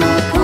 Mama.